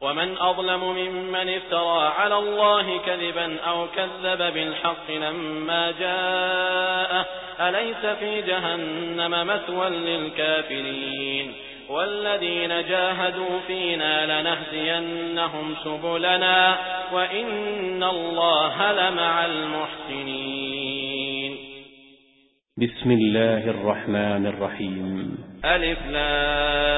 ومن أظلم ممن افترى على الله كذبا أو كذب بالحق لما جاءه أليس في جهنم مثوى للكافرين؟ والذين جاهدوا فينا لنهدينهم سبلنا وإن الله لمع المحسنين. بسم الله الرحمن الرحيم. ألف لام.